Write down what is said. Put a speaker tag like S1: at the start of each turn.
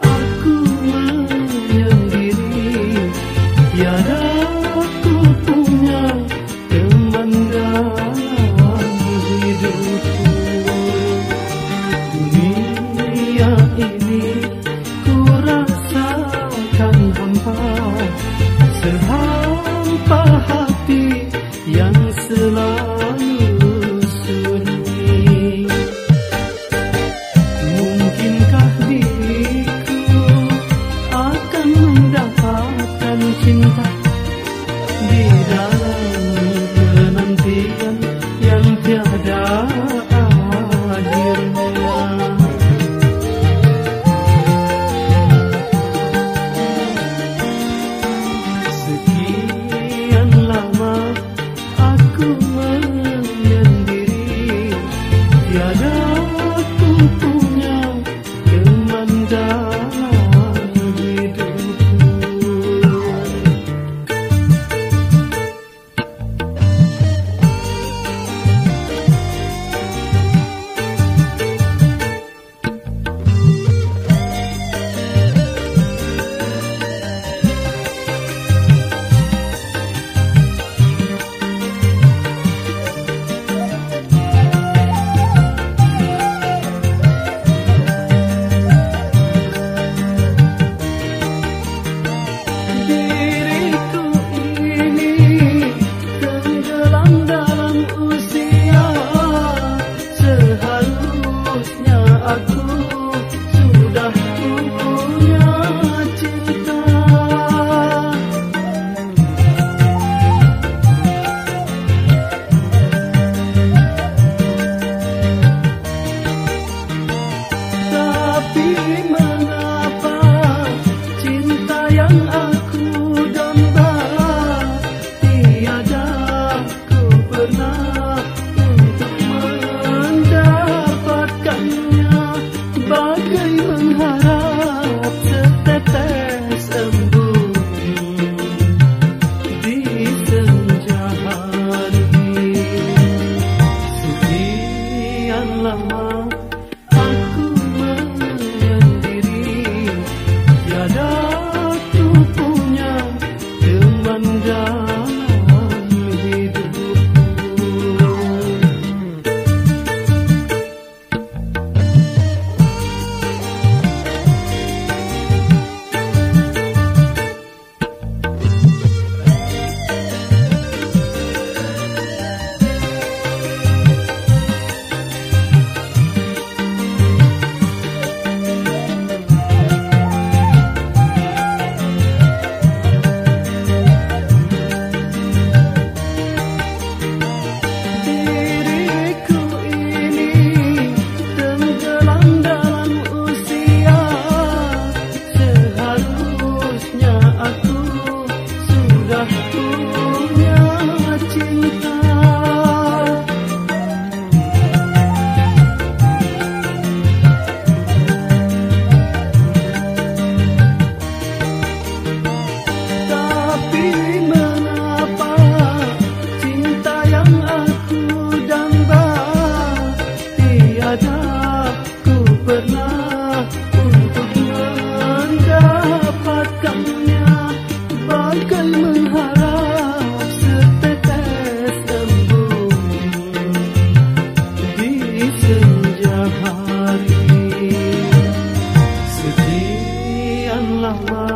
S1: aku menyendiri ya aku punya teman dalam hidupku. Dunia ini ku rasakan hampa Sehampa 드립니다. Allah